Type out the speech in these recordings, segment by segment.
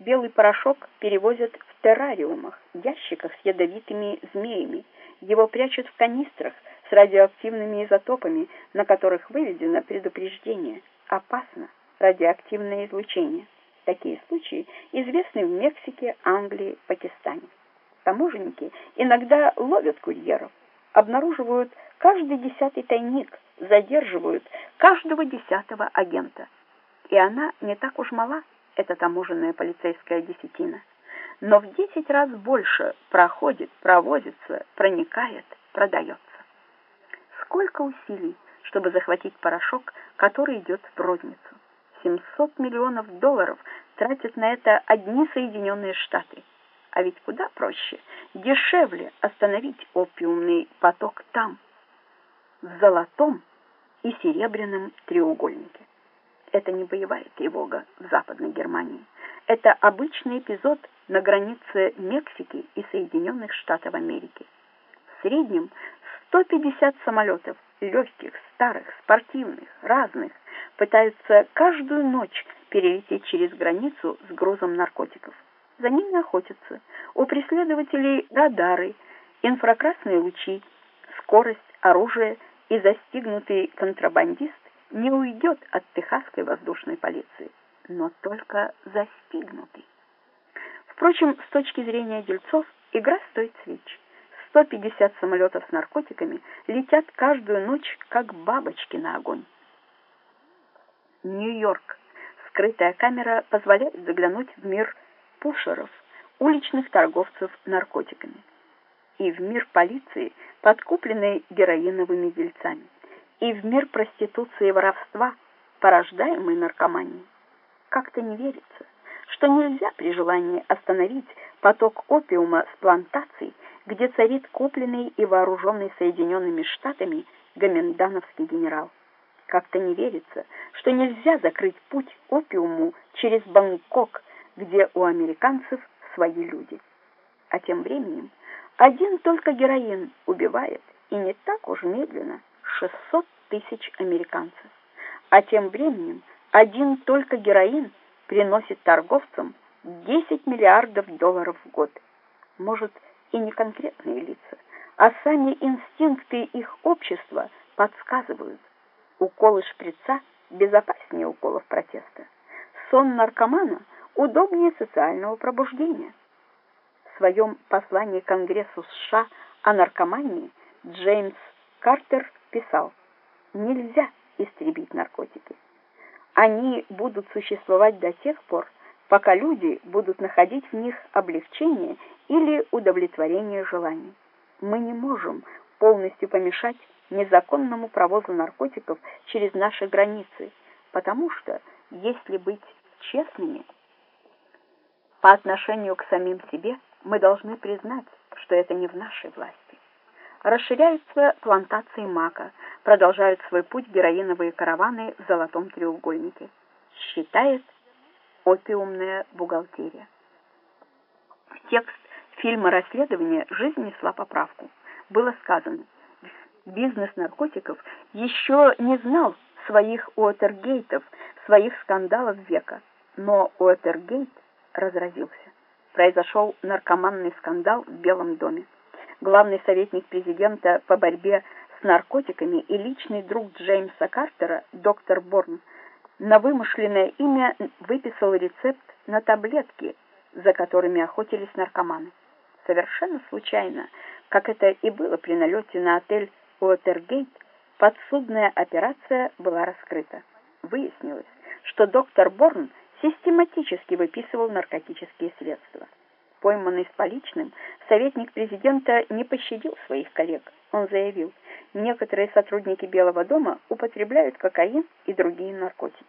Белый порошок перевозят в террариумах, ящиках с ядовитыми змеями. Его прячут в канистрах с радиоактивными изотопами, на которых выведено предупреждение «Опасно! Радиоактивное излучение». Такие случаи известны в Мексике, Англии, Пакистане. Таможенники иногда ловят курьеров, обнаруживают каждый десятый тайник, задерживают каждого десятого агента. И она не так уж мала, эта таможенная полицейская десятина, но в десять раз больше проходит, провозится, проникает, продается. Сколько усилий, чтобы захватить порошок, который идет в розницу. 700 миллионов долларов тратят на это одни Соединенные Штаты. А ведь куда проще, дешевле остановить опиумный поток там, в золотом и серебряном треугольнике. Это не боевая тревога в Западной Германии. Это обычный эпизод на границе Мексики и Соединенных Штатов Америки. В среднем 150 самолетов, легких, старых, спортивных, разных, пытаются каждую ночь перелететь через границу с грузом наркотиков. За ними охотятся. У преследователей радары, инфракрасные лучи, скорость, оружие и застигнутый контрабандист не уйдет от техасской воздушной полиции, но только застигнутый. Впрочем, с точки зрения дельцов, игра стоит свеч. 150 самолетов с наркотиками летят каждую ночь, как бабочки на огонь. Нью-Йорк. Скрытая камера позволяет заглянуть в мир пушеров, уличных торговцев наркотиками, и в мир полиции, подкупленной героиновыми дельцами и в мир проституции и воровства, порождаемый наркоманией. Как-то не верится, что нельзя при желании остановить поток опиума с плантаций, где царит купленный и вооруженный Соединенными Штатами гомендановский генерал. Как-то не верится, что нельзя закрыть путь опиуму через Бангкок, где у американцев свои люди. А тем временем один только героин убивает, и не так уж медленно, 600 тысяч американцев. А тем временем один только героин приносит торговцам 10 миллиардов долларов в год. Может, и не конкретные лица, а сами инстинкты их общества подсказывают. Уколы шприца безопаснее уколов протеста. Сон наркомана удобнее социального пробуждения. В своем послании Конгрессу США о наркомании Джеймс Картер писал нельзя истребить наркотики. Они будут существовать до тех пор, пока люди будут находить в них облегчение или удовлетворение желаний. Мы не можем полностью помешать незаконному провозу наркотиков через наши границы, потому что, если быть честными, по отношению к самим себе мы должны признать, что это не в нашей власти. Расширяются плантации мака, продолжают свой путь героиновые караваны в золотом треугольнике. Считает опиумная бухгалтерия. В текст фильма «Расследование» жизнь несла поправку. Было сказано, бизнес наркотиков еще не знал своих Уотергейтов, своих скандалов века, но Уотергейт разразился. Произошел наркоманный скандал в Белом доме главный советник президента по борьбе с наркотиками и личный друг Джеймса Картера, доктор Борн, на вымышленное имя выписал рецепт на таблетки, за которыми охотились наркоманы. Совершенно случайно, как это и было при налете на отель Уотергейт, подсудная операция была раскрыта. Выяснилось, что доктор Борн систематически выписывал наркотические средства пойманный с поличным, советник президента не пощадил своих коллег. Он заявил, некоторые сотрудники Белого дома употребляют кокаин и другие наркотики.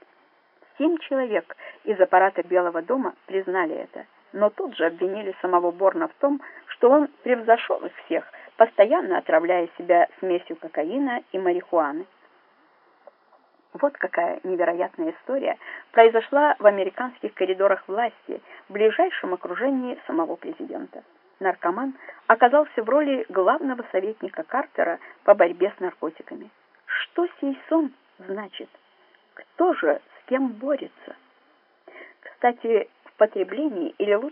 Семь человек из аппарата Белого дома признали это, но тут же обвинили самого Борна в том, что он превзошел их всех, постоянно отравляя себя смесью кокаина и марихуаны. Вот какая невероятная история произошла в американских коридорах власти, в ближайшем окружении самого президента. Наркоман оказался в роли главного советника Картера по борьбе с наркотиками. Что сей сон значит? Кто же с кем борется? Кстати, в потреблении или лучше